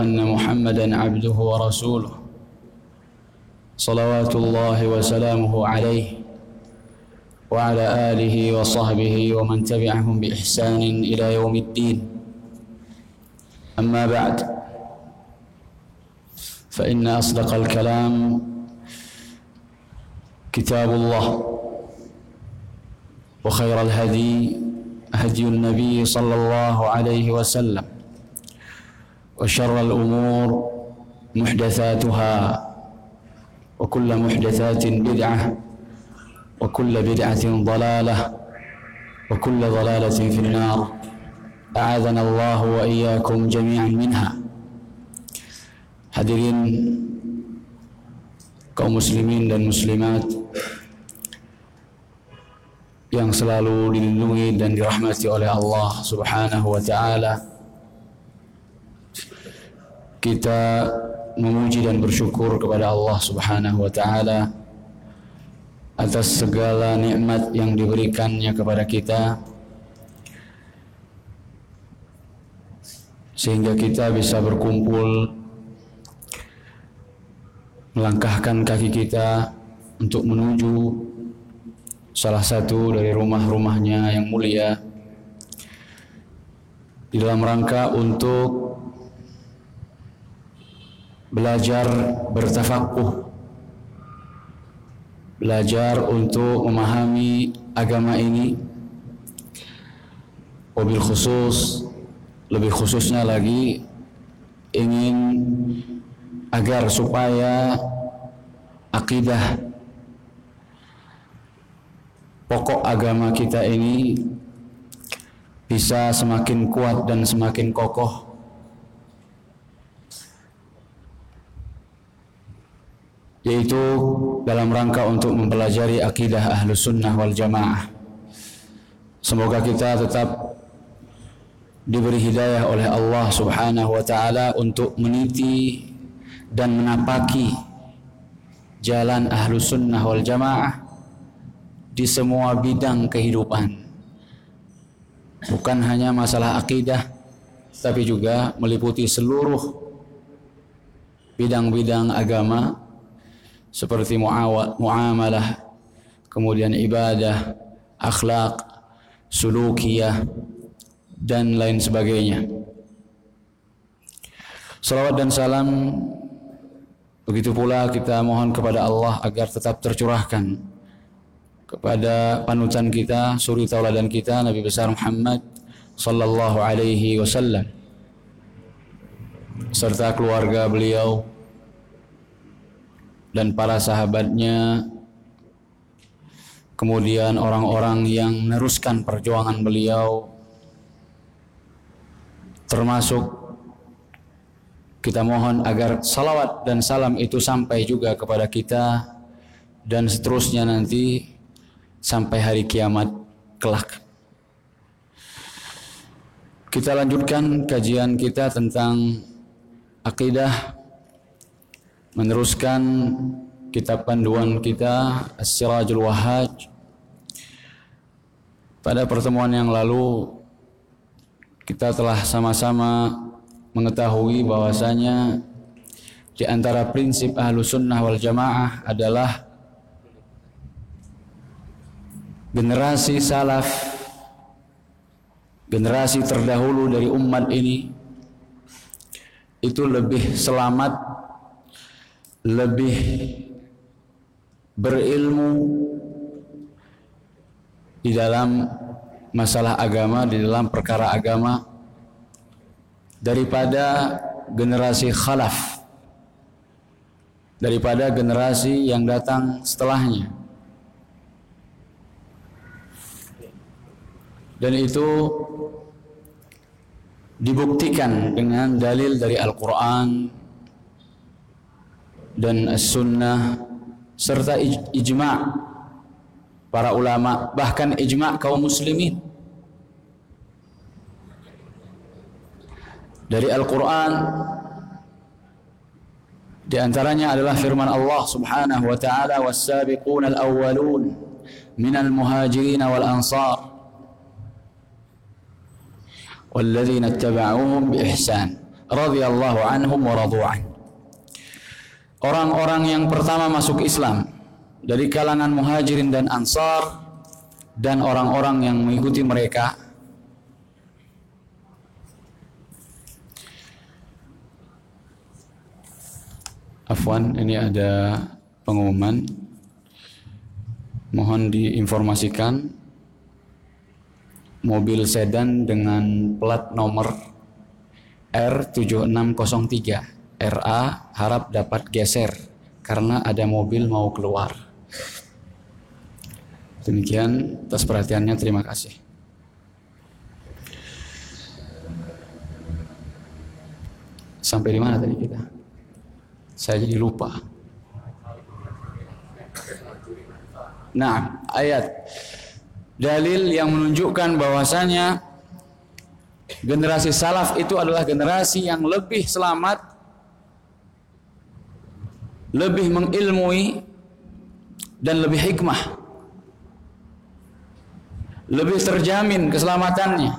أن محمدا عبده ورسوله. صلوات الله وسلامه عليه وعلى آله وصحبه ومن تبعهم بإحسان إلى يوم الدين. أما بعد فإن أصدق الكلام كتاب الله وخير الهدي هدي النبي صلى الله عليه وسلم. وشر الأمور محدثاتها وكل محدثات بدعة وكل بدعة ضلالة وكل ضلالة في النار. أعاذنا الله وإياكم جميعا منها. حذرين kaum muslimin dan muslimat yang selalu dilindungi dan dirahmati oleh Allah Subhanahu wa taala. Kita memuji dan bersyukur kepada Allah Subhanahu wa taala atas segala nikmat yang diberikannya kepada kita sehingga kita bisa berkumpul melangkahkan kaki kita untuk menuju salah satu dari rumah-rumahnya yang mulia. Di dalam rangka untuk belajar bertafakuh belajar untuk memahami agama ini. Wabil khusus lebih khususnya lagi ingin agar supaya akidah pokok agama kita ini bisa semakin kuat dan semakin kokoh yaitu dalam rangka untuk mempelajari akidah ahlus sunnah wal jamaah. Semoga kita tetap diberi hidayah oleh Allah subhanahu wa ta'ala untuk meniti dan menapaki jalan ahlus sunnah wal jamaah di semua bidang kehidupan. Bukan hanya masalah akidah, tapi juga meliputi seluruh bidang-bidang agama seperti muamalah, kemudian ibadah, akhlak, sulukiyah, dan lain sebagainya. Salawat dan salam begitu pula kita mohon kepada Allah agar tetap tercurahkan kepada panutan kita, suri tauladan kita Nabi besar Muhammad sallallahu alaihi wasallam serta keluarga beliau dan para sahabatnya kemudian orang-orang yang meneruskan perjuangan beliau termasuk kita mohon agar salawat dan salam itu sampai juga kepada kita dan seterusnya nanti sampai hari kiamat kelak. Kita lanjutkan kajian kita tentang akidah meneruskan kitab panduan kita As-Sirajul Wahaj. Pada pertemuan yang lalu kita telah sama-sama mengetahui bahwasanya di antara prinsip ahlu sunnah wal jamaah adalah generasi salaf generasi terdahulu dari umat ini itu lebih selamat lebih berilmu di dalam masalah agama, di dalam perkara agama daripada generasi khalaf daripada generasi yang datang setelahnya. Dan itu dibuktikan dengan dalil dari Al-Quran, dan sunnah serta ijma' para ulama bahkan ijma' kaum muslimin dari Al-Quran di antaranya adalah firman Allah Subhanahu wa taala was-sabiquna al-awwalun minal muhajirin wal ansar والذين اتبعوهم بإحسان radhiyallahu anhum wa radu'an. Orang-orang yang pertama masuk Islam dari kalangan muhajirin dan ansar dan orang-orang yang mengikuti mereka. Afwan, ini ada pengumuman. Mohon diinformasikan. Mobil sedan dengan plat nomor R7603 RA harap dapat geser karena ada mobil mau keluar. Demikian atas perhatiannya terima kasih. Sampai di mana tadi kita? Saya jadi lupa. Nah, ayat dalil yang menunjukkan bahwasanya generasi salaf itu adalah generasi yang lebih selamat, lebih mengilmui dan lebih hikmah. Lebih terjamin keselamatannya.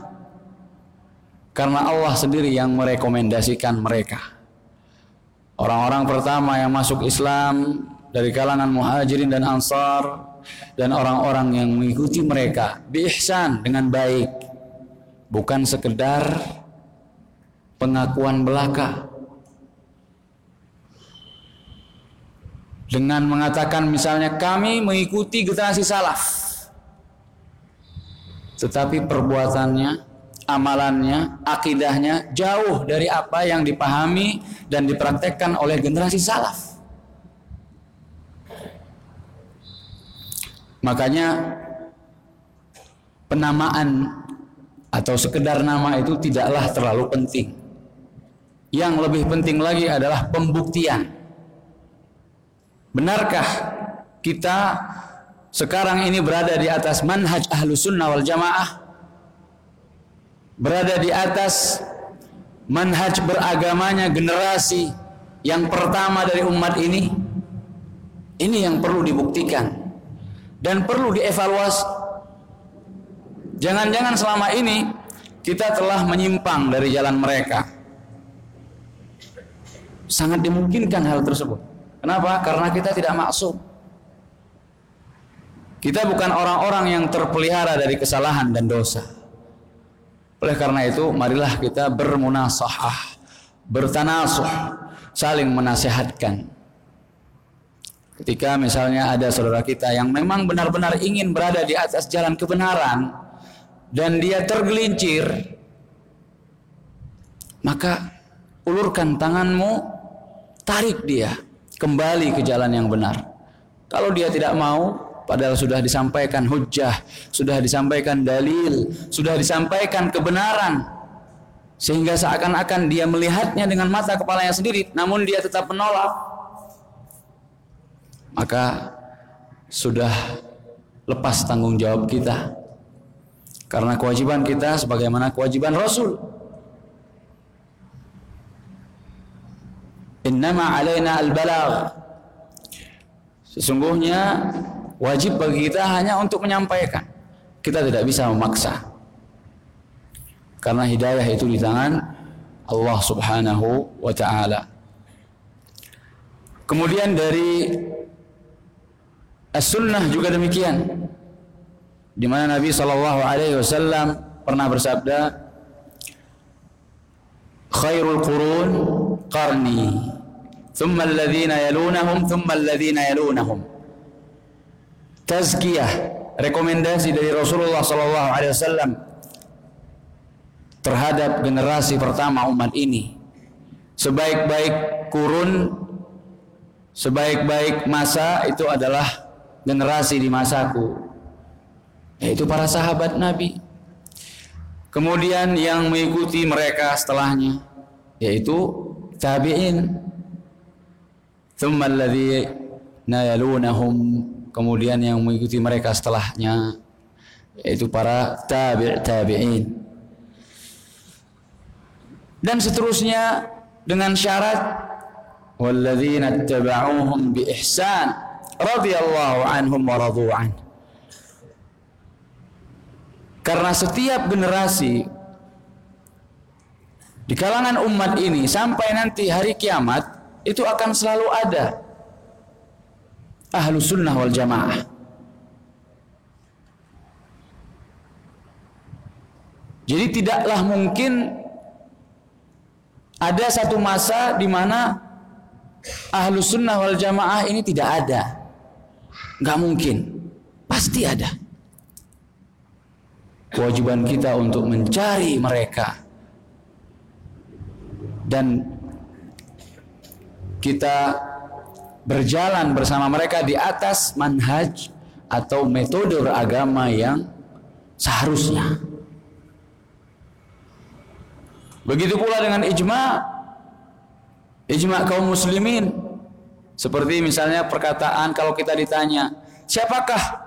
Karena Allah sendiri yang merekomendasikan mereka. Orang-orang pertama yang masuk Islam dari kalangan muhajirin dan ansar dan orang-orang yang mengikuti mereka biihsan dengan baik bukan sekedar pengakuan belaka dengan mengatakan misalnya kami mengikuti generasi salaf tetapi perbuatannya amalannya, akidahnya jauh dari apa yang dipahami dan dipraktekkan oleh generasi salaf. Makanya penamaan atau sekedar nama itu tidaklah terlalu penting. Yang lebih penting lagi adalah pembuktian. Benarkah kita sekarang ini berada di atas manhaj ahlu sunnah wal jamaah? Berada di atas manhaj beragamanya generasi yang pertama dari umat ini? Ini yang perlu dibuktikan dan perlu dievaluasi. Jangan-jangan selama ini kita telah menyimpang dari jalan mereka. Sangat dimungkinkan hal tersebut kenapa? karena kita tidak maksum kita bukan orang-orang yang terpelihara dari kesalahan dan dosa oleh karena itu, marilah kita bermunasahah, bertanasuh, saling menasehatkan. Ketika misalnya ada saudara kita yang memang benar-benar ingin berada di atas jalan kebenaran dan dia tergelincir, maka ulurkan tanganmu, tarik dia kembali ke jalan yang benar. Kalau dia tidak mau, Padahal sudah disampaikan hujah, sudah disampaikan dalil, sudah disampaikan kebenaran. Sehingga seakan-akan dia melihatnya dengan mata kepalanya sendiri, namun dia tetap menolak. Maka sudah lepas tanggung jawab kita. Karena kewajiban kita sebagaimana kewajiban Rasul. Innama alaina al-balagh. Sesungguhnya Wajib bagi kita hanya untuk menyampaikan. Kita tidak bisa memaksa. Karena hidayah itu di tangan Allah Subhanahu wa taala. Kemudian dari As-Sunnah juga demikian. Di mana Nabi sallallahu alaihi wasallam pernah bersabda, "Khairul qurun qarni, thumma alladhina yalunahum, thumma alladhina yalunahum." tazkiyah, rekomendasi dari Rasulullah sallallahu alaihi wasallam terhadap generasi pertama umat ini. Sebaik-baik kurun, sebaik-baik masa itu adalah generasi di masaku. Yaitu para sahabat Nabi. Kemudian yang mengikuti mereka setelahnya yaitu tabi'in. Thumma kemudian yang mengikuti mereka setelahnya yaitu para tabi' tabi'in. Dan seterusnya dengan syarat walladzina ittaba'uhum bi ihsan radhiyallahu anhum wa radu'an karena setiap generasi di kalangan umat ini sampai nanti hari kiamat itu akan selalu ada ahlu sunnah wal jamaah. Jadi tidaklah mungkin ada satu masa di mana ahlu sunnah wal jamaah ini tidak ada. Nggak mungkin. Pasti ada. Kewajiban kita untuk mencari mereka dan kita berjalan bersama mereka di atas manhaj atau metode beragama yang seharusnya. Begitu pula dengan ijma ijma kaum muslimin seperti misalnya perkataan kalau kita ditanya siapakah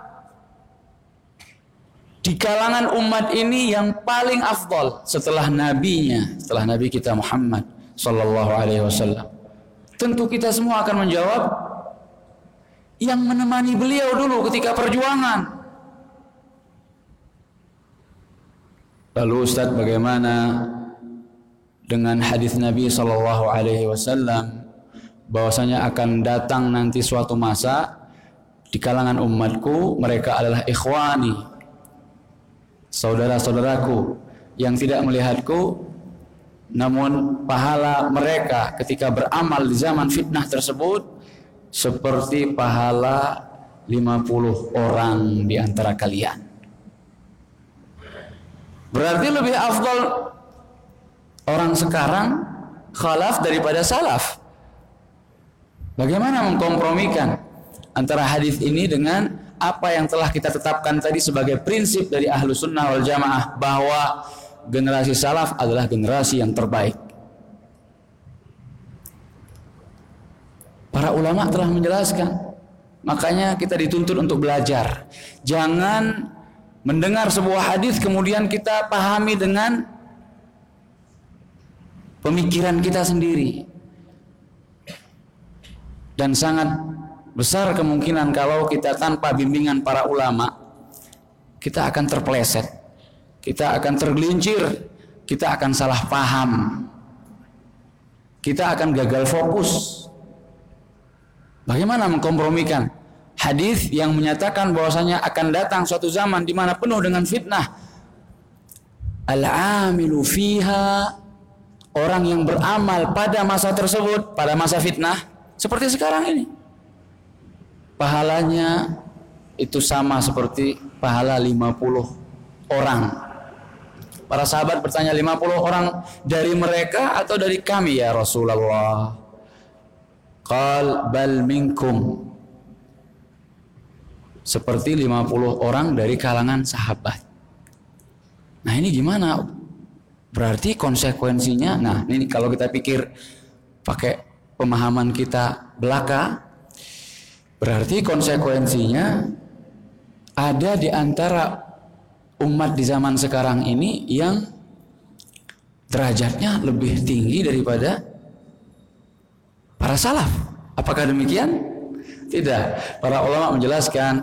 di kalangan umat ini yang paling afdal setelah nabinya, setelah nabi kita Muhammad sallallahu alaihi wasallam. Tentu kita semua akan menjawab yang menemani beliau dulu ketika perjuangan. Lalu Ustaz bagaimana dengan hadis Nabi wasallam bahwasanya akan datang nanti suatu masa di kalangan umatku mereka adalah ikhwani saudara-saudaraku yang tidak melihatku namun pahala mereka ketika beramal di zaman fitnah tersebut seperti pahala 50 orang di antara kalian. Berarti lebih afdal orang sekarang khalaf daripada salaf. Bagaimana mengkompromikan antara hadis ini dengan apa yang telah kita tetapkan tadi sebagai prinsip dari ahlu sunnah wal jamaah bahwa generasi salaf adalah generasi yang terbaik. Para ulama telah menjelaskan, makanya kita dituntut untuk belajar. Jangan mendengar sebuah hadis kemudian kita pahami dengan pemikiran kita sendiri. Dan sangat besar kemungkinan kalau kita tanpa bimbingan para ulama kita akan terpeleset kita akan tergelincir. Kita akan salah paham. Kita akan gagal fokus. Bagaimana mengkompromikan? Hadis yang menyatakan bahwasanya akan datang suatu zaman di mana penuh dengan fitnah. Al-amilu fiha. Orang yang beramal pada masa tersebut pada masa fitnah seperti sekarang ini. Pahalanya itu sama seperti pahala 50 orang. Para sahabat bertanya 50 orang dari mereka atau dari kami ya Rasulullah. Qal bal minkum. Seperti 50 orang dari kalangan sahabat. Nah ini gimana? Berarti konsekuensinya, nah ini kalau kita pikir pakai pemahaman kita belaka, Berarti konsekuensinya ada di antara umat di zaman sekarang ini yang derajatnya lebih tinggi daripada para salaf. Apakah demikian? Tidak. Para ulama menjelaskan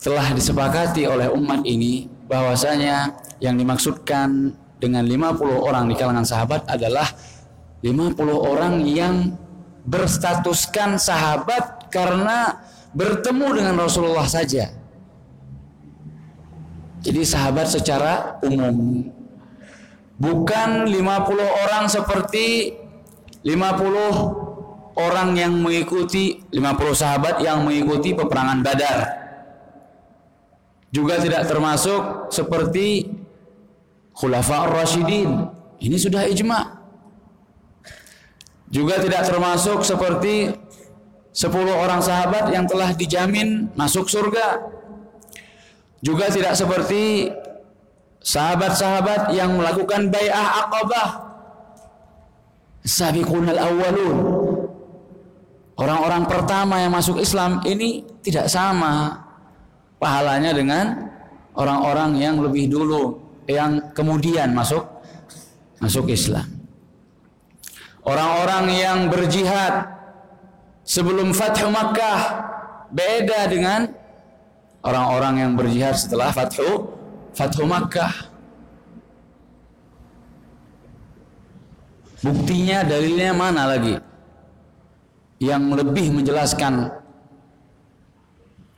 telah disepakati oleh umat ini bahwasanya yang dimaksudkan dengan 50 orang di kalangan sahabat adalah 50 orang yang berstatuskan sahabat karena bertemu dengan Rasulullah saja. Jadi sahabat secara umum bukan 50 orang seperti 50 orang yang mengikuti 50 sahabat yang mengikuti peperangan Badar. Juga tidak termasuk seperti Khulafa ar-Rasyidin. Ini sudah ijma. Juga tidak termasuk seperti Sepuluh orang sahabat yang telah dijamin masuk surga. Juga tidak seperti sahabat-sahabat yang melakukan bai'ah aqabah. Sabiqun al-awwalun. Orang-orang pertama yang masuk Islam ini tidak sama pahalanya dengan orang-orang yang lebih dulu yang kemudian masuk masuk Islam. Orang-orang yang berjihad sebelum Fathu Makkah beda dengan orang-orang yang berjihad setelah Fathu Fathu Makkah. Buktinya dalilnya mana lagi? Yang lebih menjelaskan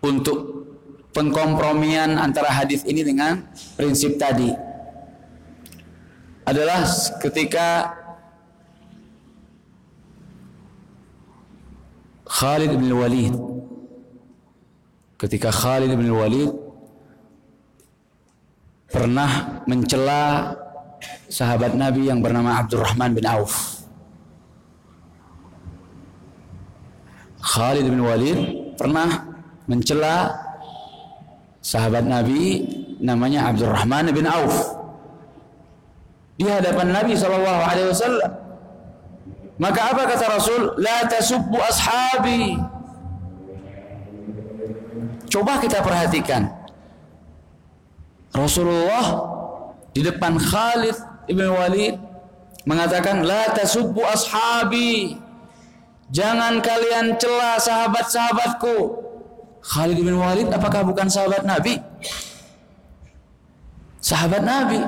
untuk pengkompromian antara hadis ini dengan prinsip tadi adalah ketika Khalid bin Walid ketika Khalid bin Walid pernah mencela sahabat Nabi yang bernama Abdurrahman bin Auf. Khalid bin Walid pernah mencela sahabat Nabi namanya Abdurrahman bin Auf di hadapan Nabi Shallallahu Alaihi Wasallam. Maka apa kata Rasul? La tasubbu ashabi. Coba kita perhatikan. Rasulullah di depan Khalid ibn Walid mengatakan la tasubbu ashabi. Jangan kalian cela sahabat-sahabatku. Khalid ibn Walid apakah bukan sahabat Nabi? Sahabat Nabi.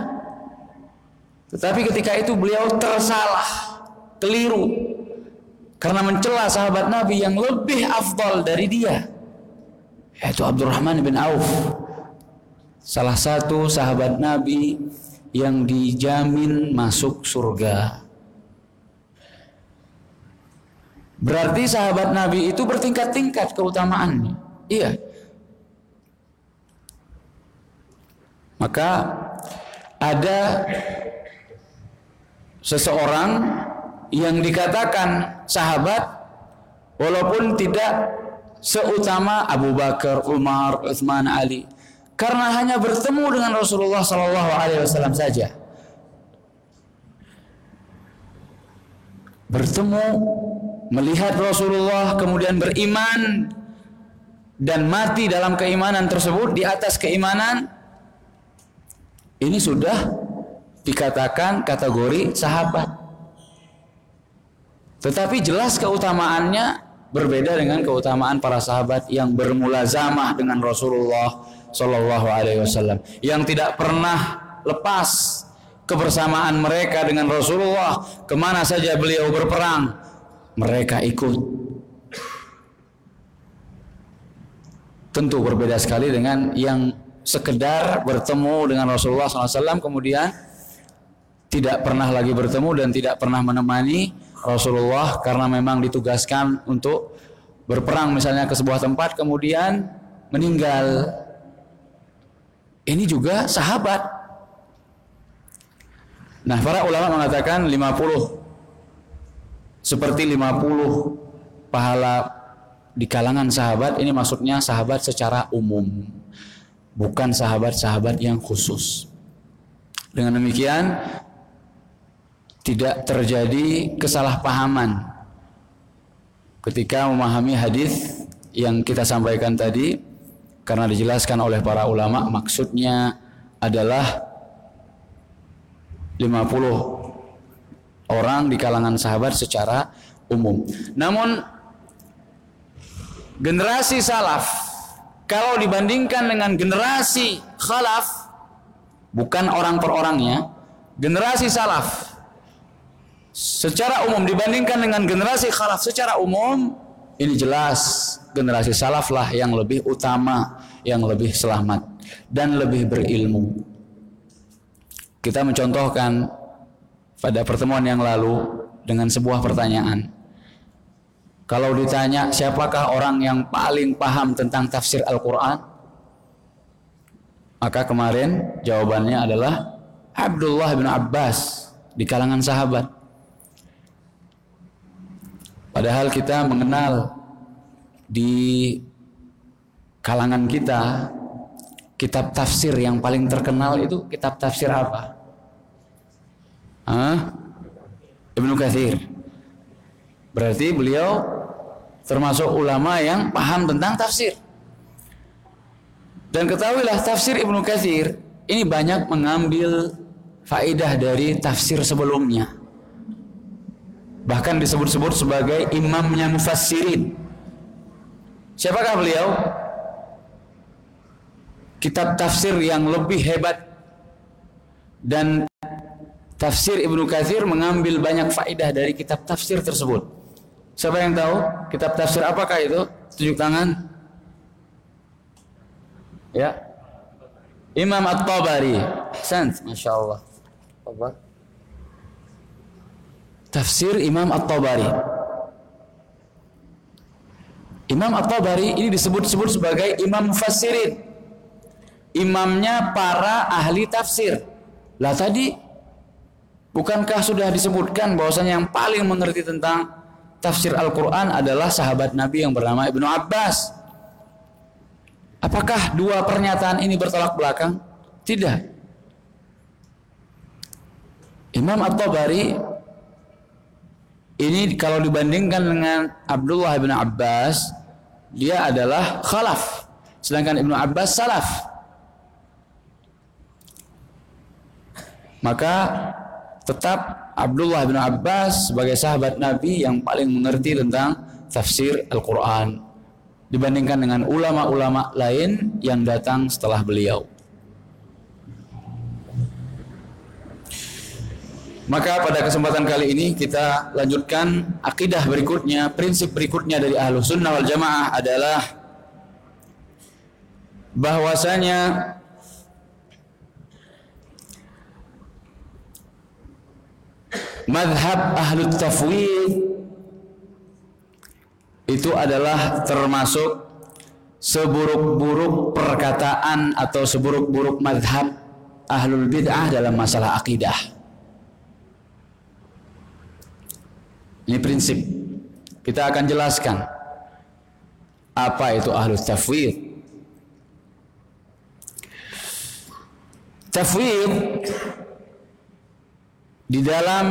Tetapi ketika itu beliau tersalah keliru. Karena mencela sahabat Nabi yang lebih afdal dari dia yaitu Abdurrahman bin Auf salah satu sahabat Nabi yang dijamin masuk surga. Berarti sahabat Nabi itu bertingkat-tingkat keutamaannya. Iya. Maka ada seseorang yang dikatakan sahabat walaupun tidak seutama Abu Bakar, Umar, Utsman, Ali karena hanya bertemu dengan Rasulullah Sallallahu Alaihi Wasallam saja. Bertemu, melihat Rasulullah, kemudian beriman dan mati dalam keimanan tersebut di atas keimanan ini sudah dikatakan kategori sahabat. Tetapi jelas keutamaannya berbeda dengan keutamaan para sahabat yang bermulazamah dengan Rasulullah Shallallahu Alaihi Wasallam yang tidak pernah lepas kebersamaan mereka dengan Rasulullah ke mana saja beliau berperang mereka ikut. Tentu berbeda sekali dengan yang sekedar bertemu dengan Rasulullah SAW kemudian tidak pernah lagi bertemu dan tidak pernah menemani Rasulullah karena memang ditugaskan untuk berperang misalnya ke sebuah tempat kemudian meninggal ini juga sahabat. Nah, para ulama mengatakan 50 seperti 50 pahala di kalangan sahabat ini maksudnya sahabat secara umum. Bukan sahabat-sahabat yang khusus. Dengan demikian tidak terjadi kesalahpahaman ketika memahami hadis yang kita sampaikan tadi karena dijelaskan oleh para ulama maksudnya adalah 50 orang di kalangan sahabat secara umum. Namun generasi salaf kalau dibandingkan dengan generasi khalaf bukan orang per orangnya, generasi salaf secara umum dibandingkan dengan generasi khalaf secara umum ini jelas generasi salaf lah yang lebih utama, yang lebih selamat dan lebih berilmu. Kita mencontohkan pada pertemuan yang lalu dengan sebuah pertanyaan. Kalau ditanya siapakah orang yang paling paham tentang tafsir Al-Quran? Maka kemarin jawabannya adalah Abdullah bin Abbas di kalangan sahabat. Padahal kita mengenal di kalangan kita kitab tafsir yang paling terkenal itu kitab tafsir apa? Hah? Ibnu Katsir. Berarti beliau termasuk ulama yang paham tentang tafsir. Dan ketahuilah tafsir Ibnu Katsir ini banyak mengambil faidah dari tafsir sebelumnya bahkan disebut-sebut sebagai imamnya mufassirin siapakah beliau kitab tafsir yang lebih hebat dan tafsir Ibnu Katsir mengambil banyak faedah dari kitab tafsir tersebut. Siapa yang tahu kitab tafsir apakah itu? Tunjuk tangan. Ya. Imam At-Tabari. Sant, Masya Allah. Apa? Tafsir Imam At-Tabari. Imam At-Tabari ini disebut-sebut sebagai imam mufassirin. Imamnya para ahli tafsir. Lah tadi bukankah sudah disebutkan bahwasanya yang paling mengerti tentang tafsir Al-Qur'an adalah sahabat Nabi yang bernama Ibnu Abbas. Apakah dua pernyataan ini bertolak belakang? Tidak. Imam At-Tabari ini kalau dibandingkan dengan Abdullah bin Abbas dia adalah khalaf. Sedangkan Ibnu Abbas salaf. Maka tetap Abdullah bin Abbas sebagai sahabat Nabi yang paling mengerti tentang tafsir Al-Quran. Dibandingkan dengan ulama-ulama lain yang datang setelah beliau. Maka pada kesempatan kali ini kita lanjutkan akidah berikutnya, prinsip berikutnya dari ahlu sunnah wal jamaah adalah bahwasanya madhab ahlu tafwid itu adalah termasuk seburuk-buruk perkataan atau seburuk-buruk madhab ahlul bid'ah dalam masalah akidah. Ini prinsip. Kita akan jelaskan apa itu ahlus tafwid. Tafwid di dalam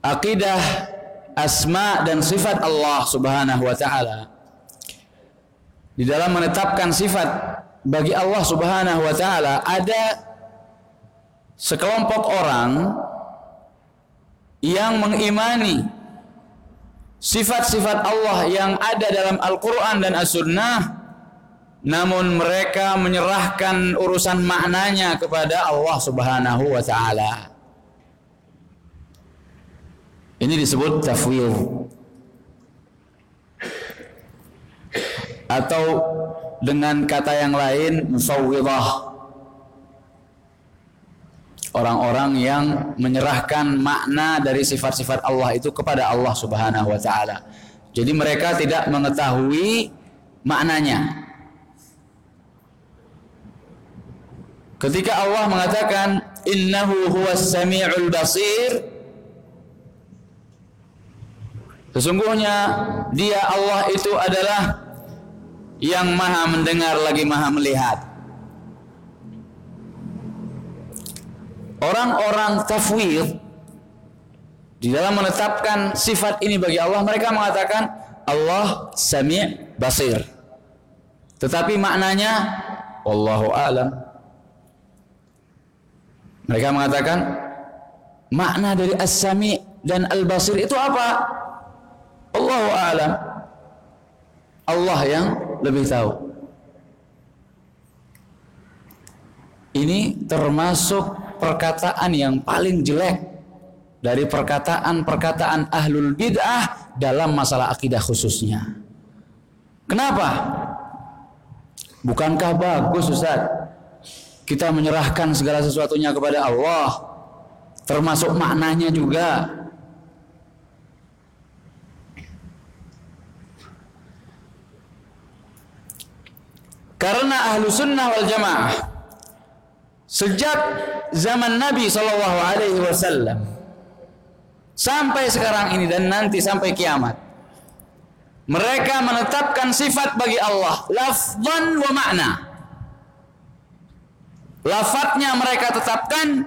akidah asma dan sifat Allah Subhanahu wa taala di dalam menetapkan sifat bagi Allah Subhanahu wa taala ada sekelompok orang yang mengimani sifat-sifat Allah yang ada dalam Al-Quran dan As-Sunnah namun mereka menyerahkan urusan maknanya kepada Allah Subhanahu wa taala. Ini disebut tafwid. Atau dengan kata yang lain musawwidah orang-orang yang menyerahkan makna dari sifat-sifat Allah itu kepada Allah Subhanahu wa taala. Jadi mereka tidak mengetahui maknanya. Ketika Allah mengatakan innahu huwas samiul basir Sesungguhnya dia Allah itu adalah yang maha mendengar lagi maha melihat. Orang-orang tafwid di dalam menetapkan sifat ini bagi Allah mereka mengatakan Allah sami' basir. Tetapi maknanya wallahu alam. Mereka mengatakan makna dari as-sami' dan al-basir itu apa? Allahu alam. Allah yang lebih tahu. Ini termasuk perkataan yang paling jelek dari perkataan-perkataan ahlul bid'ah dalam masalah akidah khususnya. Kenapa? Bukankah bagus Ustaz? Kita menyerahkan segala sesuatunya kepada Allah. Termasuk maknanya juga. Karena ahlu sunnah wal jamaah sejak zaman Nabi Shallallahu Alaihi Wasallam sampai sekarang ini dan nanti sampai kiamat mereka menetapkan sifat bagi Allah lafzan wa makna. Lafadznya mereka tetapkan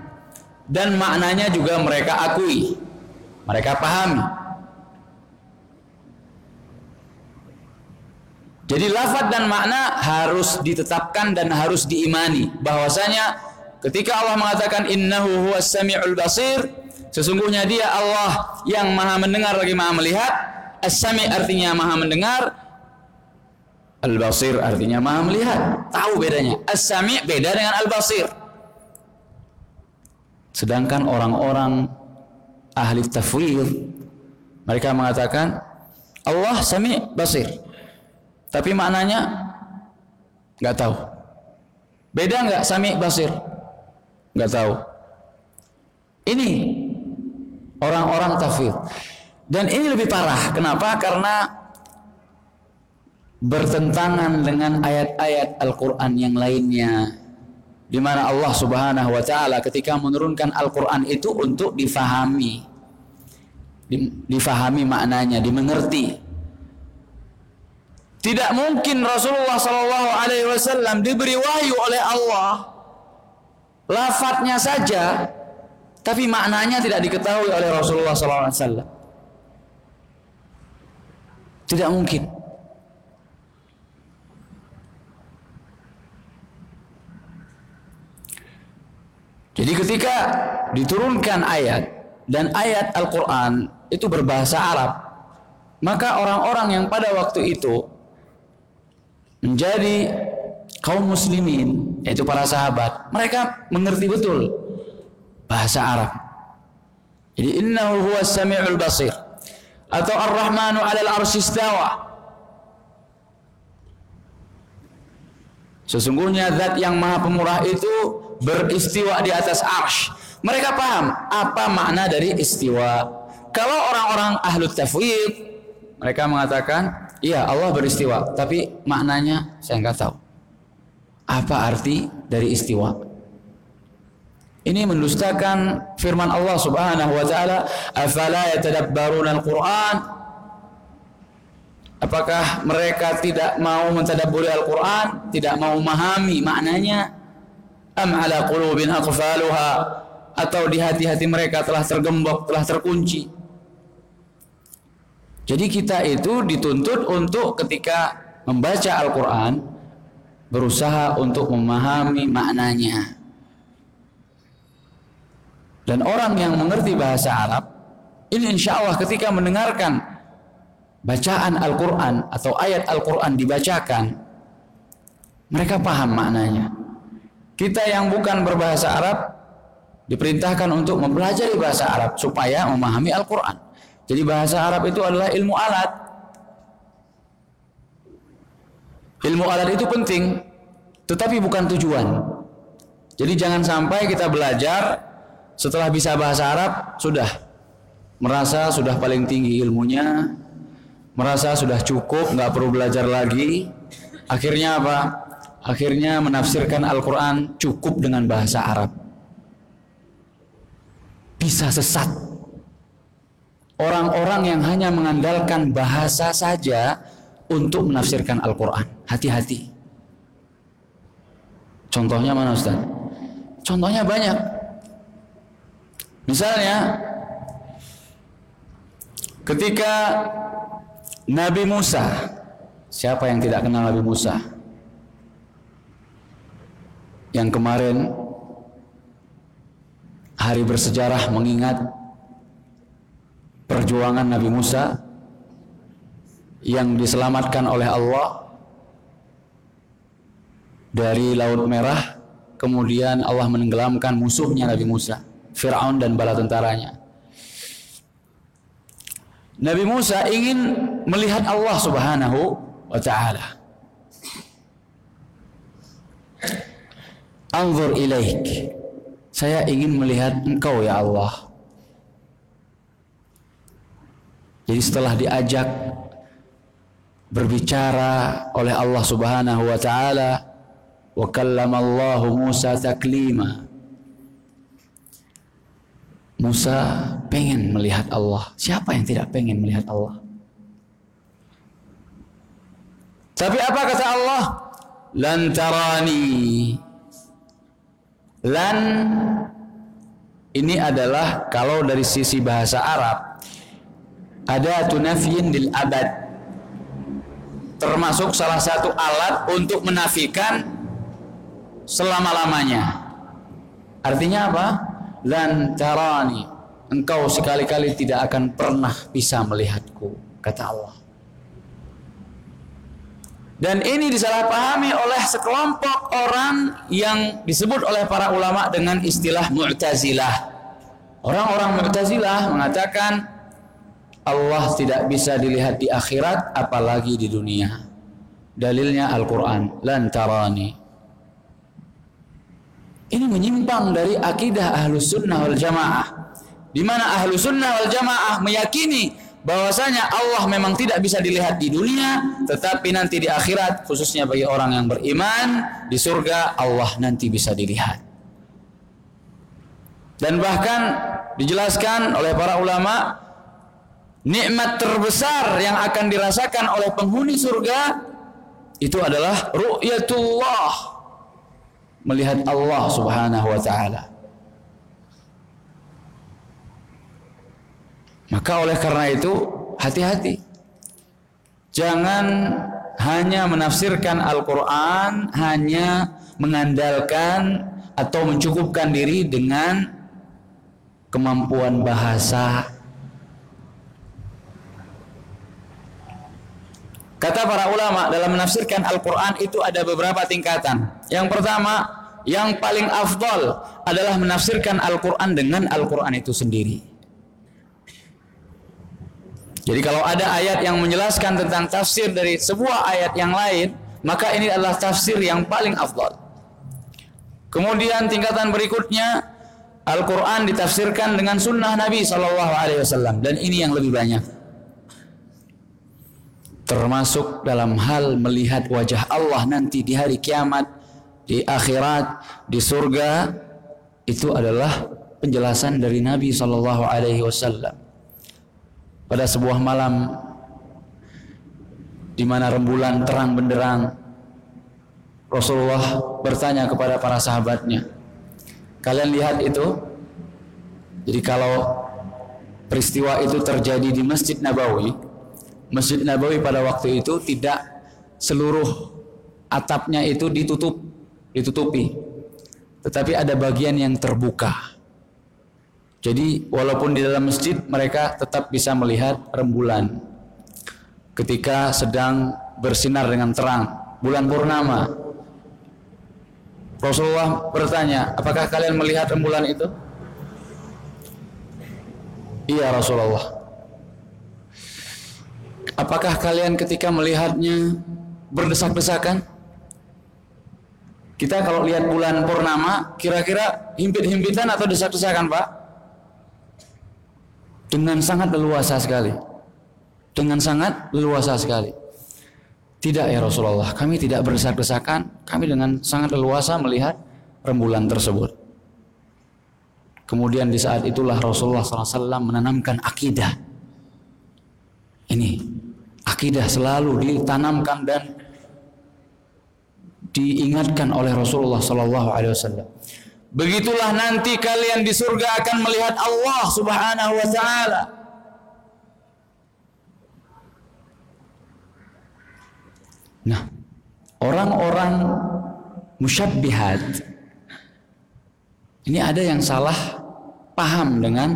dan maknanya juga mereka akui mereka pahami. Jadi lafadz dan makna harus ditetapkan dan harus diimani. Bahwasanya Ketika Allah mengatakan innahu huwas samiul basir, sesungguhnya dia Allah yang maha mendengar lagi maha melihat. As-sami artinya maha mendengar, Al-basir artinya maha melihat. Tahu bedanya. As-sami beda dengan al-basir. Sedangkan orang-orang ahli tafwid mereka mengatakan Allah sami basir. Tapi maknanya nggak tahu. Beda nggak sami basir? Nggak tahu. Ini orang-orang tafwid. Dan ini lebih parah. Kenapa? Karena bertentangan dengan ayat-ayat Al-Quran yang lainnya. Di mana Allah subhanahu wa ta'ala ketika menurunkan Al-Quran itu untuk difahami. Difahami maknanya, dimengerti. Tidak mungkin Rasulullah Sallallahu Alaihi Wasallam diberi wahyu oleh Allah, lafadznya saja, tapi maknanya tidak diketahui oleh Rasulullah Wasallam. Tidak mungkin. Jadi ketika diturunkan ayat dan ayat Al-Quran itu berbahasa Arab, maka orang-orang yang pada waktu itu menjadi kaum muslimin, yaitu para sahabat, mereka mengerti betul bahasa Arab. Jadi innahu huwas sami'ul basir atau Ar-Rahmanu 'alal arsyistawa. Sesungguhnya zat yang maha pemurah itu beristiwa di atas arsh. Mereka paham apa makna dari istiwa. Kalau orang-orang ahlu tafwid, mereka mengatakan, iya Allah beristiwa, tapi maknanya saya nggak tahu. Apa arti dari istiwa? Ini mendustakan firman Allah Subhanahu wa taala, "Afala yatadabbaruna al-Qur'an?" Apakah mereka tidak mau mentadabburi Al-Qur'an, tidak mau memahami maknanya? Am ala qulubin aqfaluha? Atau di hati-hati mereka telah tergembok, telah terkunci? Jadi kita itu dituntut untuk ketika membaca Al-Quran berusaha untuk memahami maknanya. Dan orang yang mengerti bahasa Arab, ini insya Allah ketika mendengarkan bacaan Al-Quran atau ayat Al-Quran dibacakan, mereka paham maknanya. Kita yang bukan berbahasa Arab diperintahkan untuk mempelajari bahasa Arab supaya memahami Al-Quran. Jadi bahasa Arab itu adalah ilmu alat. Ilmu alat itu penting, tetapi bukan tujuan. Jadi jangan sampai kita belajar setelah bisa bahasa Arab sudah merasa sudah paling tinggi ilmunya, merasa sudah cukup, nggak perlu belajar lagi. Akhirnya apa? Akhirnya menafsirkan Al-Quran cukup dengan bahasa Arab. Bisa sesat. Orang-orang yang hanya mengandalkan bahasa saja untuk menafsirkan Al-Quran. Hati-hati. Contohnya mana Ustaz? Contohnya banyak. Misalnya ketika Nabi Musa, siapa yang tidak kenal Nabi Musa? Yang kemarin hari bersejarah mengingat perjuangan Nabi Musa yang diselamatkan oleh Allah dari Laut Merah, kemudian Allah menenggelamkan musuhnya Nabi Musa. Fir'aun dan bala tentaranya. Nabi Musa ingin melihat Allah Subhanahu wa taala. Anzur ilaik. Saya ingin melihat engkau ya Allah. Jadi setelah diajak berbicara oleh Allah Subhanahu wa taala, wa kallamallahu Musa taklima. Musa pengen melihat Allah. Siapa yang tidak pengen melihat Allah? Tapi apa kata Allah? Lantarani. Lan ini adalah kalau dari sisi bahasa Arab ada tunafyin lil abad termasuk salah satu alat untuk menafikan selama-lamanya. Artinya apa? lan tarani engkau sekali-kali tidak akan pernah bisa melihatku kata Allah Dan ini disalahpahami oleh sekelompok orang yang disebut oleh para ulama dengan istilah Mu'tazilah. Orang-orang Mu'tazilah mengatakan Allah tidak bisa dilihat di akhirat apalagi di dunia. Dalilnya Al-Qur'an, lan tarani. Ini menyimpang dari akidah Ahlus Sunnah wal Jamaah. Di mana Ahlus Sunnah wal Jamaah meyakini bahwasanya Allah memang tidak bisa dilihat di dunia tetapi nanti di akhirat khususnya bagi orang yang beriman di surga Allah nanti bisa dilihat dan bahkan dijelaskan oleh para ulama nikmat terbesar yang akan dirasakan oleh penghuni surga itu adalah ru'yatullah melihat Allah Subhanahu wa taala Maka oleh karena itu hati-hati. Jangan hanya menafsirkan Al-Quran, hanya mengandalkan atau mencukupkan diri dengan kemampuan bahasa. Kata para ulama dalam menafsirkan Al-Quran itu ada beberapa tingkatan. Yang pertama, yang paling afdol adalah menafsirkan Al-Quran dengan Al-Quran itu sendiri. Jadi kalau ada ayat yang menjelaskan tentang tafsir dari sebuah ayat yang lain, maka ini adalah tafsir yang paling afdal. Kemudian tingkatan berikutnya Al-Quran ditafsirkan dengan sunnah Nabi Wasallam dan ini yang lebih banyak. Termasuk dalam hal melihat wajah Allah nanti di hari kiamat, di akhirat, di surga itu adalah penjelasan dari Nabi Wasallam. Pada sebuah malam di mana rembulan terang benderang Rasulullah bertanya kepada para sahabatnya kalian lihat itu? Jadi kalau peristiwa itu terjadi di Masjid Nabawi Masjid Nabawi pada waktu itu tidak seluruh atapnya itu ditutup ditutupi tetapi ada bagian yang terbuka jadi walaupun di dalam masjid mereka tetap bisa melihat rembulan ketika sedang bersinar dengan terang bulan purnama. Rasulullah bertanya, "Apakah kalian melihat rembulan itu?" Iya Rasulullah. Apakah kalian ketika melihatnya berdesak-desakan? Kita kalau lihat bulan purnama, kira-kira himpit-himpitan atau desak-desakan, Pak? dengan sangat leluasa sekali. Dengan sangat leluasa sekali. Tidak ya Rasulullah, kami tidak berdesak-desakan, kami dengan sangat leluasa melihat rembulan tersebut. Kemudian di saat itulah Rasulullah SAW menanamkan akidah. Ini akidah selalu ditanamkan dan diingatkan oleh Rasulullah SAW. Begitulah nanti kalian di surga akan melihat Allah Subhanahu wa taala. Nah, orang-orang musyabbihat ini ada yang salah paham dengan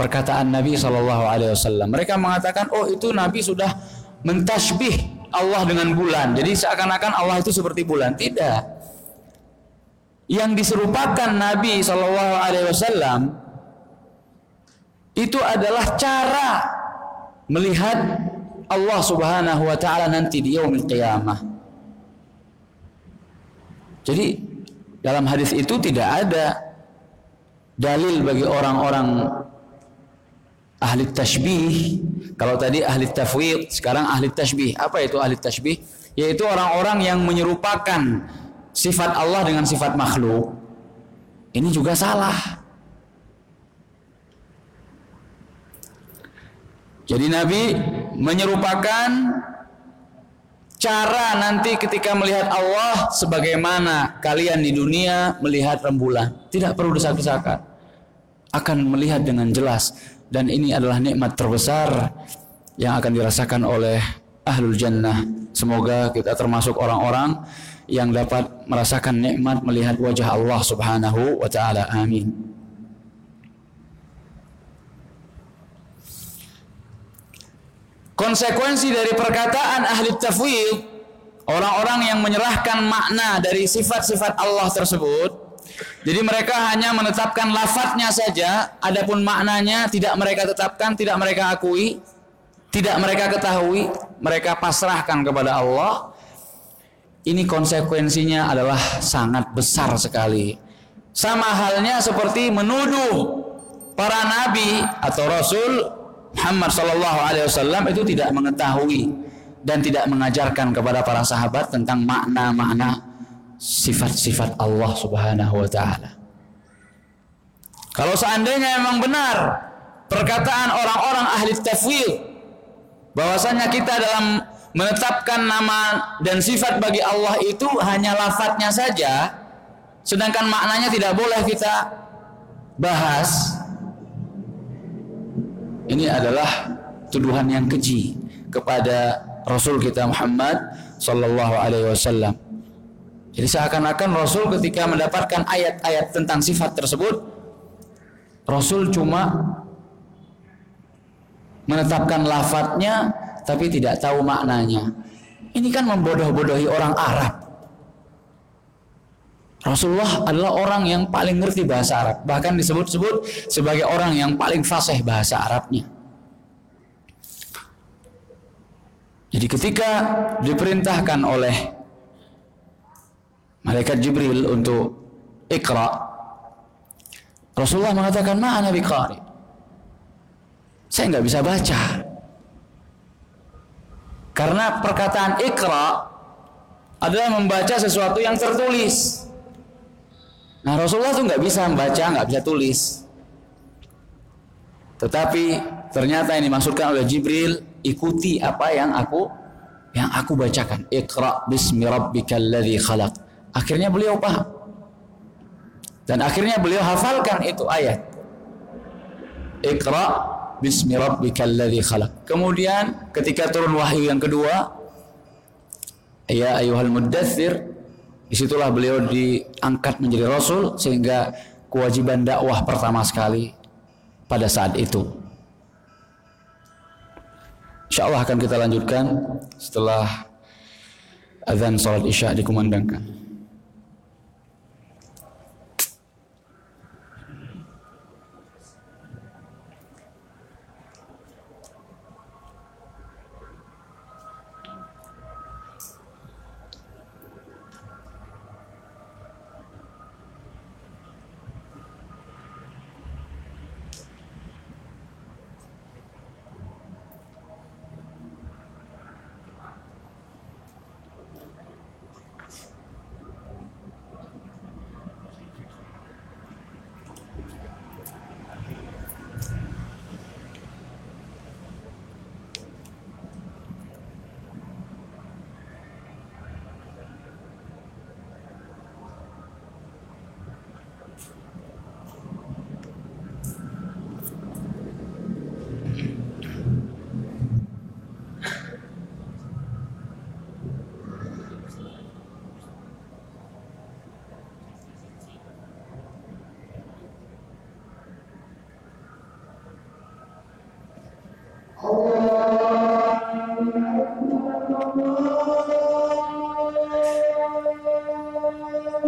perkataan Nabi Shallallahu Alaihi Wasallam. Mereka mengatakan, oh itu Nabi sudah mentasbih Allah dengan bulan. Jadi seakan-akan Allah itu seperti bulan. Tidak yang diserupakan Nabi Shallallahu Alaihi Wasallam itu adalah cara melihat Allah Subhanahu Wa Taala nanti di yaumil qiyamah. Jadi dalam hadis itu tidak ada dalil bagi orang-orang ahli tashbih. Kalau tadi ahli tafwid, sekarang ahli tashbih. Apa itu ahli tashbih? Yaitu orang-orang yang menyerupakan sifat Allah dengan sifat makhluk ini juga salah. Jadi Nabi menyerupakan cara nanti ketika melihat Allah sebagaimana kalian di dunia melihat rembulan. Tidak perlu desak-desakan. Akan melihat dengan jelas dan ini adalah nikmat terbesar yang akan dirasakan oleh ahlul jannah. Semoga kita termasuk orang-orang yang dapat merasakan nikmat melihat wajah Allah Subhanahu wa taala. Amin. konsekuensi dari perkataan ahli tafwid orang-orang yang menyerahkan makna dari sifat-sifat Allah tersebut jadi mereka hanya menetapkan lafadznya saja adapun maknanya tidak mereka tetapkan tidak mereka akui tidak mereka ketahui mereka pasrahkan kepada Allah. Ini konsekuensinya adalah sangat besar sekali. Sama halnya seperti menuduh para nabi atau rasul Muhammad Shallallahu Alaihi Wasallam itu tidak mengetahui dan tidak mengajarkan kepada para sahabat tentang makna-makna sifat-sifat Allah Subhanahu Wa Taala. Kalau seandainya memang benar perkataan orang-orang ahli tafwid bahwasanya kita dalam menetapkan nama dan sifat bagi Allah itu hanya lafadznya saja sedangkan maknanya tidak boleh kita bahas ini adalah tuduhan yang keji kepada Rasul kita Muhammad sallallahu alaihi wasallam. Jadi seakan-akan Rasul ketika mendapatkan ayat-ayat tentang sifat tersebut Rasul cuma menetapkan lafadznya tapi tidak tahu maknanya. Ini kan membodoh-bodohi orang Arab. Rasulullah adalah orang yang paling ngerti bahasa Arab, bahkan disebut-sebut sebagai orang yang paling fasih bahasa Arabnya. Jadi ketika diperintahkan oleh malaikat Jibril untuk ikra, Rasulullah mengatakan ma'ana biqari. Saya nggak bisa baca. Karena perkataan ikra adalah membaca sesuatu yang tertulis. Nah Rasulullah tuh nggak bisa membaca, nggak bisa tulis. Tetapi ternyata yang dimaksudkan oleh Jibril ikuti apa yang aku yang aku bacakan. Iqra bismi rabbikal ladzi khalaq. Akhirnya beliau paham. Dan akhirnya beliau hafalkan itu ayat. Iqra bismi rabbikal. Kemudian ketika turun wahyu yang kedua, ya ayuhal muddatsir Di situlah beliau diangkat menjadi rasul sehingga kewajiban dakwah pertama sekali pada saat itu. Insya Allah akan kita lanjutkan setelah azan salat isya dikumandangkan.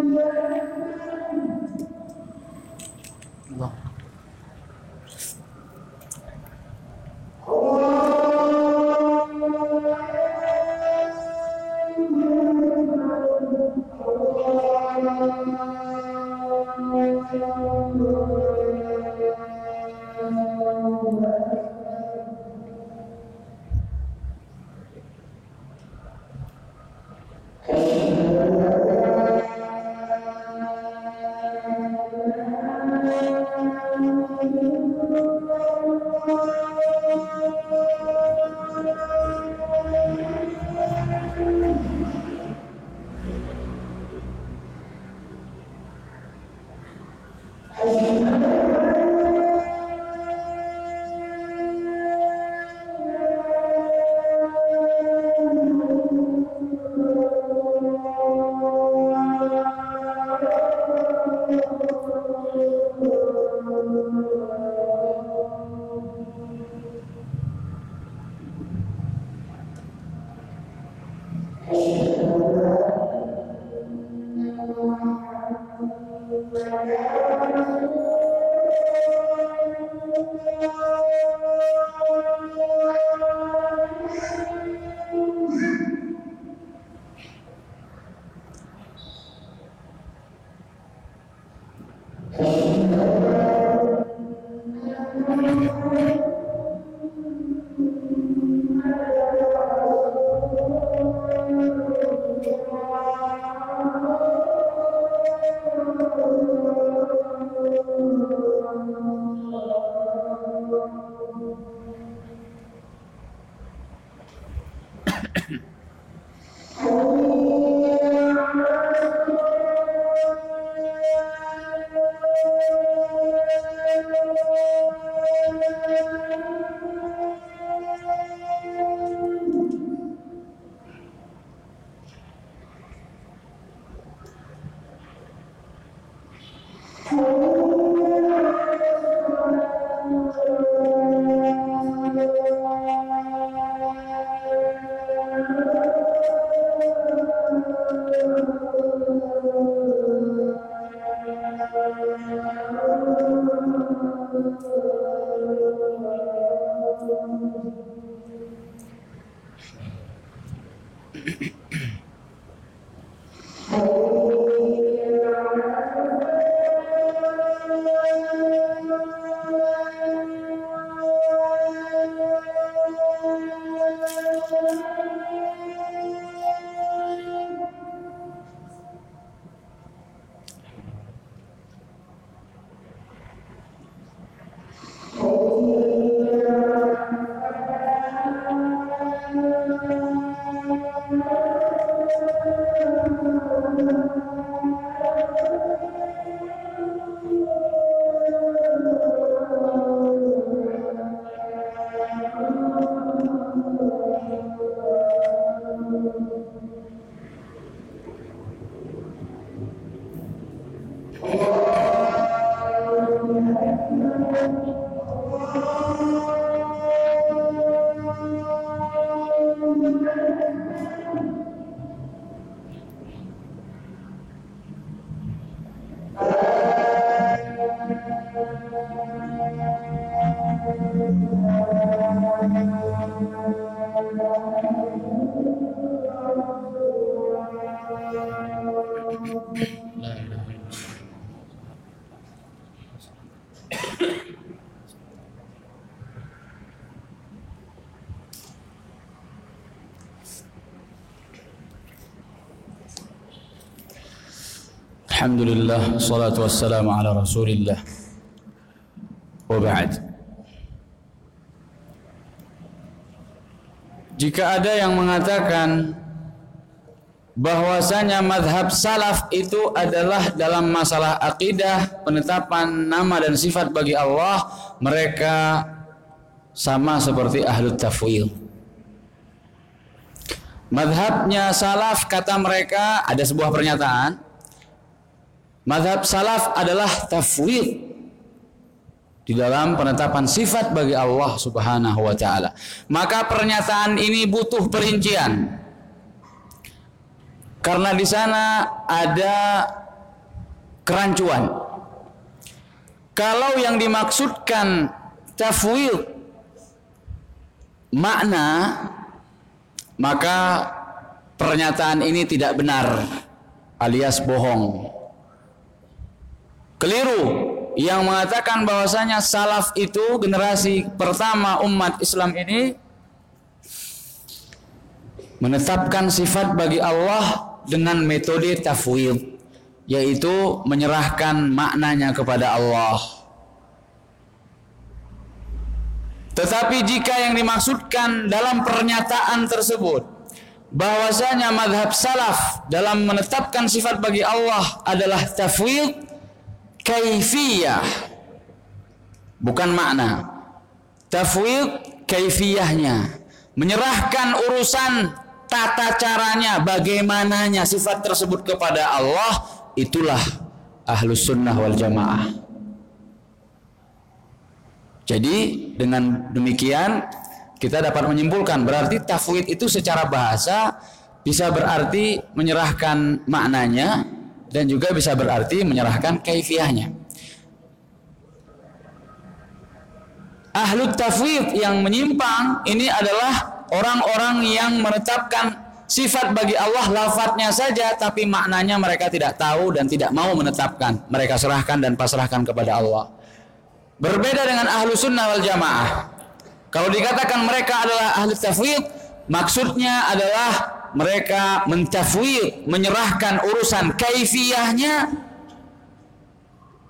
知。Hmm. Thank you. Alhamdulillah Salatu wassalamu ala rasulillah. Wa ba'd. Jika ada yang mengatakan bahwasanya madhab salaf itu adalah dalam masalah akidah penetapan nama dan sifat bagi Allah mereka sama seperti ahlu tafwil. Madhabnya salaf kata mereka ada sebuah pernyataan Madhab salaf adalah tafwid di dalam penetapan sifat bagi Allah Subhanahu wa taala. Maka pernyataan ini butuh perincian. Karena di sana ada kerancuan. Kalau yang dimaksudkan tafwid makna maka pernyataan ini tidak benar alias bohong keliru yang mengatakan bahwasanya salaf itu generasi pertama umat Islam ini menetapkan sifat bagi Allah dengan metode tafwid yaitu menyerahkan maknanya kepada Allah. Tetapi jika yang dimaksudkan dalam pernyataan tersebut bahwasanya madhab salaf dalam menetapkan sifat bagi Allah adalah tafwid kaifiyah. Bukan makna. Tafwid kaifiyahnya. Menyerahkan urusan tata caranya bagaimananya sifat tersebut kepada Allah itulah ahlus sunnah wal jamaah. Jadi dengan demikian kita dapat menyimpulkan berarti tafwid itu secara bahasa bisa berarti menyerahkan maknanya dan juga bisa berarti menyerahkan kaifiahnya. Ahlu tafwid yang menyimpang ini adalah orang-orang yang menetapkan sifat bagi Allah lafadznya saja tapi maknanya mereka tidak tahu dan tidak mau menetapkan. Mereka serahkan dan pasrahkan kepada Allah. Berbeda dengan ahlu sunnah wal jamaah. Kalau dikatakan mereka adalah ahli tafwid, maksudnya adalah mereka mentafwid, menyerahkan urusan kaifiyahnya.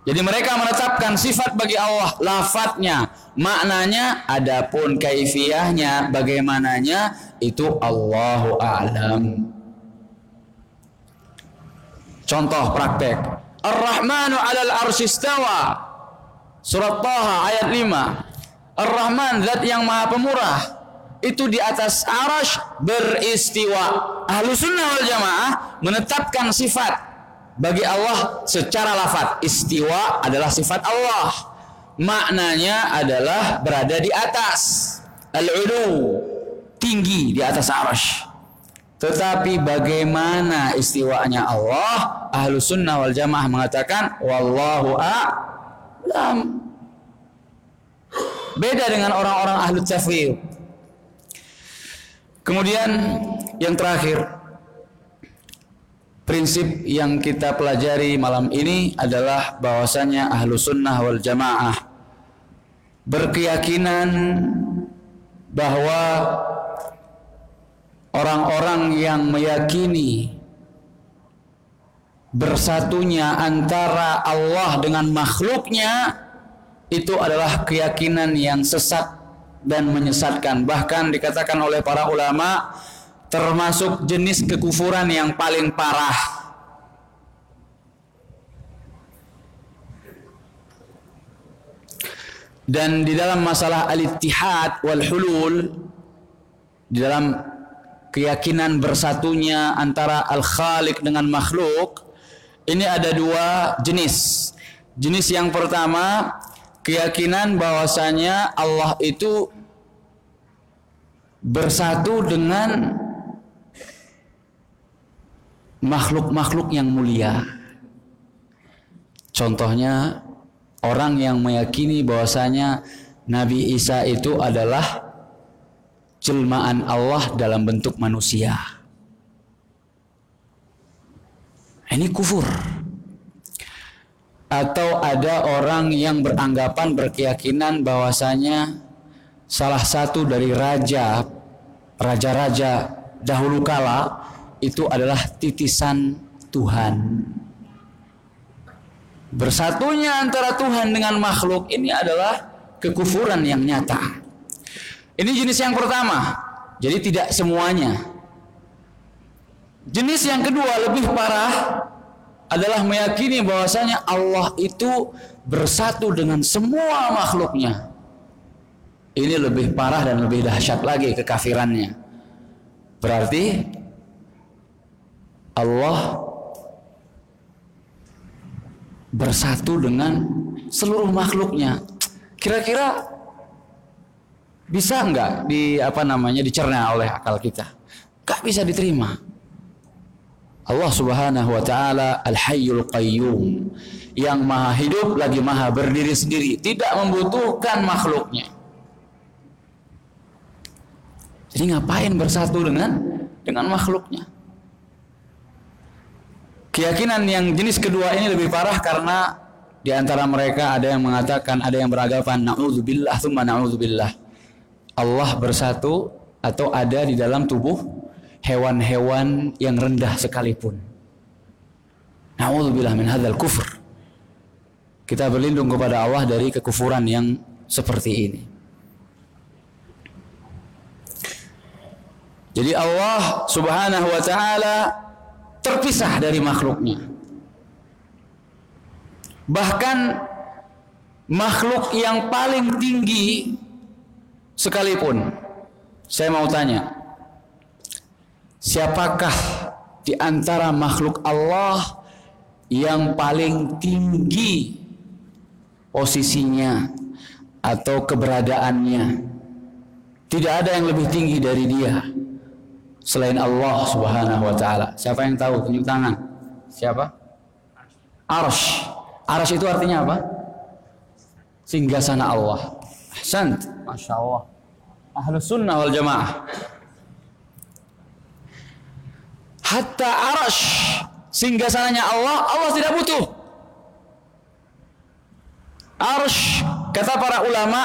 Jadi mereka menetapkan sifat bagi Allah, lafadznya, maknanya, adapun kaifiyahnya, bagaimananya, itu Allahu a'lam. Contoh praktek. Ar-Rahmanu 'alal arsyistawa Surat Taha ayat 5. Ar-Rahman zat yang maha pemurah itu di atas arash beristiwa. Ahlu sunnah wal jamaah menetapkan sifat bagi Allah secara lafat. Istiwa adalah sifat Allah. Maknanya adalah berada di atas. Al-ulu tinggi di atas arash. Tetapi bagaimana istiwanya Allah? Ahlu sunnah wal jamaah mengatakan wallahu a'lam. Beda dengan orang-orang ahlu tafwid. Kemudian yang terakhir, prinsip yang kita pelajari malam ini adalah bahwasanya ahlu sunnah wal jamaah berkeyakinan bahwa orang-orang yang meyakini bersatunya antara Allah dengan makhluknya itu adalah keyakinan yang sesat dan menyesatkan bahkan dikatakan oleh para ulama termasuk jenis kekufuran yang paling parah dan di dalam masalah al-ittihad wal hulul di dalam keyakinan bersatunya antara al-khaliq dengan makhluk ini ada dua jenis. Jenis yang pertama keyakinan bahwasanya Allah itu bersatu dengan makhluk-makhluk yang mulia. Contohnya orang yang meyakini bahwasanya Nabi Isa itu adalah jelmaan Allah dalam bentuk manusia. Ini kufur. Atau ada orang yang beranggapan berkeyakinan bahwasanya salah satu dari raja raja-raja dahulu kala itu adalah titisan Tuhan. Bersatunya antara Tuhan dengan makhluk ini adalah kekufuran yang nyata. Ini jenis yang pertama. Jadi tidak semuanya Jenis yang kedua lebih parah adalah meyakini bahwasanya Allah itu bersatu dengan semua makhluknya. Ini lebih parah dan lebih dahsyat lagi kekafirannya. Berarti Allah bersatu dengan seluruh makhluknya. Kira-kira bisa nggak di apa namanya dicerna oleh akal kita? Gak bisa diterima. Allah Subhanahu wa taala Al-Hayyul Qayyum yang maha hidup lagi maha berdiri sendiri, tidak membutuhkan makhluknya. Jadi ngapain bersatu dengan dengan makhluknya? Keyakinan yang jenis kedua ini lebih parah karena di antara mereka ada yang mengatakan, ada yang beragapan naudzubillah tsumma naudzubillah. Allah bersatu atau ada di dalam tubuh hewan-hewan yang rendah sekalipun. Nauzubillah min hadzal kufur. Kita berlindung kepada Allah dari kekufuran yang seperti ini. Jadi Allah Subhanahu wa taala terpisah dari makhluknya. Bahkan makhluk yang paling tinggi sekalipun saya mau tanya, Siapakah di antara makhluk Allah yang paling tinggi posisinya atau keberadaannya? Tidak ada yang lebih tinggi dari dia selain Allah Subhanahu wa taala. Siapa yang tahu? Tunjuk tangan. Siapa? Arsh. Arsh itu artinya apa? Singgasana Allah. Ahsan. Masya Allah. Ahlus sunnah wal jamaah hatta arash. Sehingga sananya Allah Allah tidak butuh. Arsh Kata para ulama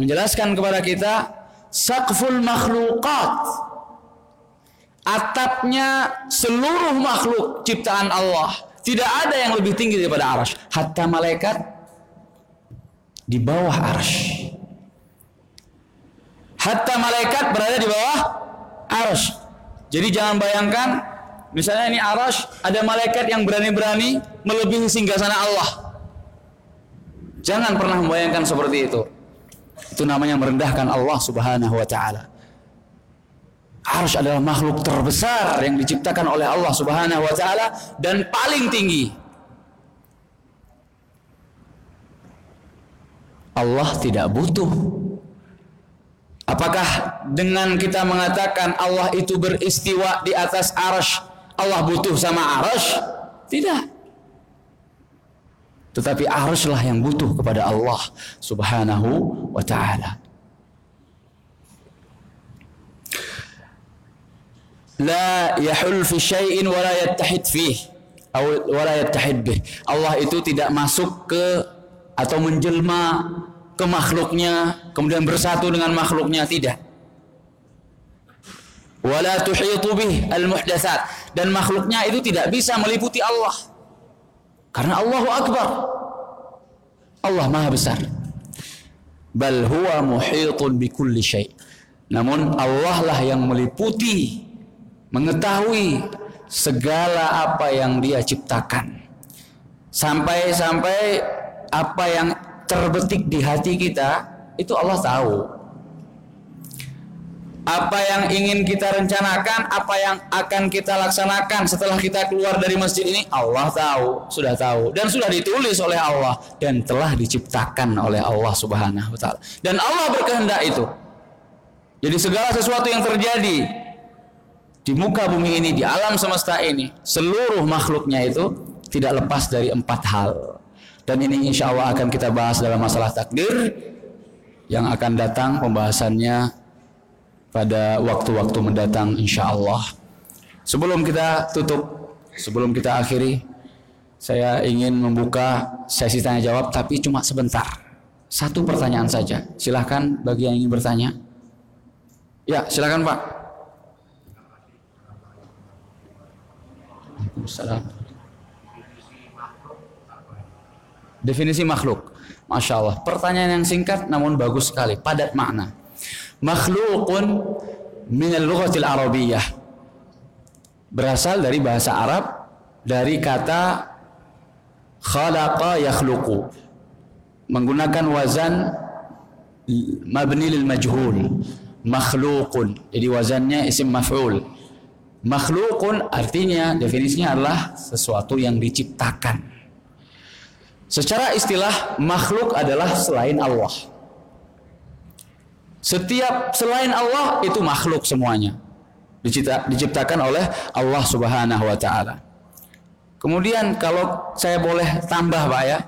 menjelaskan kepada kita saqful makhluqat. Atapnya seluruh makhluk ciptaan Allah. Tidak ada yang lebih tinggi daripada arash. Hatta malaikat di bawah arash. Hatta malaikat berada di bawah arash. Jadi jangan bayangkan misalnya ini arash ada malaikat yang berani-berani melebihi singgasana Allah jangan pernah membayangkan seperti itu itu namanya merendahkan Allah subhanahu wa ta'ala Arsh adalah makhluk terbesar yang diciptakan oleh Allah Subhanahu wa taala dan paling tinggi. Allah tidak butuh. Apakah dengan kita mengatakan Allah itu beristiwa di atas arsh, Allah butuh sama arsh? Tidak. Tetapi arsh lah yang butuh kepada Allah subhanahu wa ta'ala. la yahul fi syai'in wa la yattahid fih wa la yattahid bih. Allah itu tidak masuk ke atau menjelma ke makhluknya kemudian bersatu dengan makhluknya tidak. Wala tuhitu bih al muhdatsat dan makhluknya itu tidak bisa meliputi Allah. Karena Allahu Akbar. Allah Maha besar. Bal huwa muhitun bi syai'. Namun Allah lah yang meliputi mengetahui segala apa yang dia ciptakan sampai-sampai apa yang terbetik di hati kita itu Allah tahu apa yang ingin kita rencanakan apa yang akan kita laksanakan setelah kita keluar dari masjid ini Allah tahu sudah tahu. Dan sudah ditulis oleh Allah dan telah diciptakan oleh Allah Subhanahu wa taala. Dan Allah berkehendak itu. Jadi segala sesuatu yang terjadi di muka bumi ini, di alam semesta ini, seluruh makhluknya itu tidak lepas dari empat hal. Dan ini insya Allah akan kita bahas dalam masalah takdir yang akan datang pembahasannya pada waktu-waktu mendatang insya Allah. Sebelum kita tutup, sebelum kita akhiri, saya ingin membuka sesi tanya jawab tapi cuma sebentar. Satu pertanyaan saja. Silahkan bagi yang ingin bertanya. Ya, silakan Pak. Waalaikumsalam. Definisi makhluk. Masya Allah. Pertanyaan yang singkat namun bagus sekali. Padat makna. Makhlukun minal lughatil arabiyah. Berasal dari bahasa Arab. Dari kata khalaqa yakhluqu. Menggunakan wazan mabni lil majhul. Makhlukun. Jadi wazannya isim maf'ul Makhlukun artinya definisinya adalah sesuatu yang diciptakan. Secara istilah makhluk adalah selain Allah. Setiap selain Allah itu makhluk semuanya. diciptakan oleh Allah Subhanahu wa taala. Kemudian kalau saya boleh tambah Pak ya.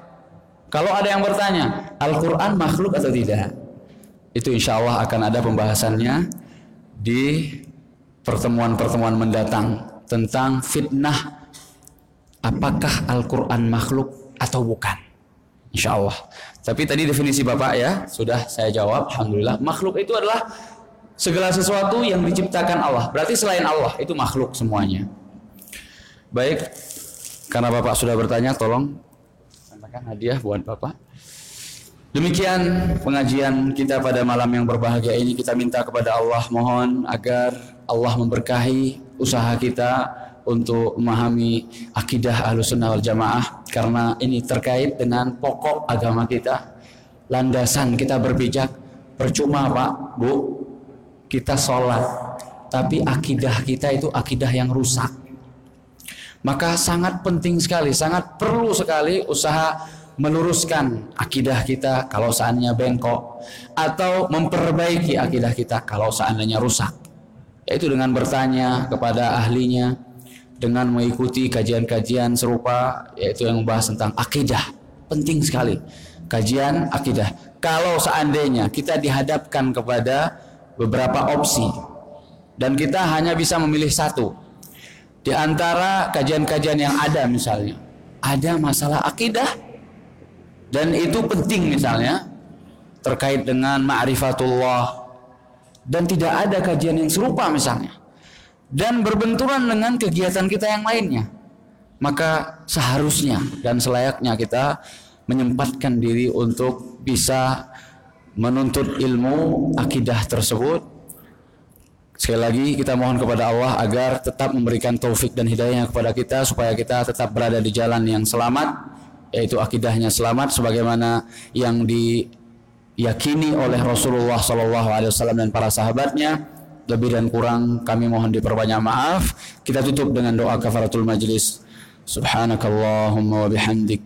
Kalau ada yang bertanya, Al-Qur'an makhluk atau tidak? Itu insya Allah akan ada pembahasannya di pertemuan-pertemuan mendatang tentang fitnah apakah Al-Quran makhluk atau bukan. Insya Allah. Tapi tadi definisi Bapak ya, sudah saya jawab. Alhamdulillah. Makhluk itu adalah segala sesuatu yang diciptakan Allah. Berarti selain Allah, itu makhluk semuanya. Baik, karena Bapak sudah bertanya, tolong sampaikan hadiah buat Bapak. Demikian pengajian kita pada malam yang berbahagia ini kita minta kepada Allah mohon agar Allah memberkahi usaha kita untuk memahami akidah Ahlussunnah wal Jamaah karena ini terkait dengan pokok agama kita. Landasan kita berbijak percuma Pak, Bu. Kita sholat tapi akidah kita itu akidah yang rusak. Maka sangat penting sekali, sangat perlu sekali usaha meluruskan akidah kita kalau seandainya bengkok atau memperbaiki akidah kita kalau seandainya rusak yaitu dengan bertanya kepada ahlinya dengan mengikuti kajian-kajian serupa yaitu yang membahas tentang akidah. Penting sekali kajian akidah. Kalau seandainya kita dihadapkan kepada beberapa opsi dan kita hanya bisa memilih satu di antara kajian-kajian yang ada misalnya ada masalah akidah dan itu penting misalnya terkait dengan ma'rifatullah dan tidak ada kajian yang serupa misalnya dan berbenturan dengan kegiatan kita yang lainnya. Maka seharusnya dan selayaknya kita menyempatkan diri untuk bisa menuntut ilmu akidah tersebut. Sekali lagi kita mohon kepada Allah agar tetap memberikan taufik dan hidayah kepada kita supaya kita tetap berada di jalan yang selamat yaitu akidahnya selamat sebagaimana yang diyakini oleh Rasulullah Wasallam dan para sahabatnya lebih dan kurang kami mohon diperbanyak maaf. Kita tutup dengan doa kafaratul majlis. Subhanakallahumma wa bihamdik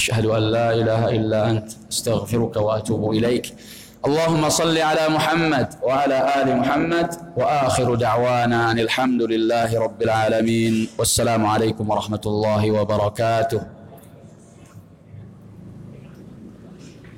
asyhadu an la ilaha illa ant astaghfiruka wa atubu ilaik. Allahumma salli ala Muhammad wa ala ali Muhammad wa akhiru da'wana alhamdulillahi rabbil alamin. Wassalamu alaikum warahmatullahi wabarakatuh.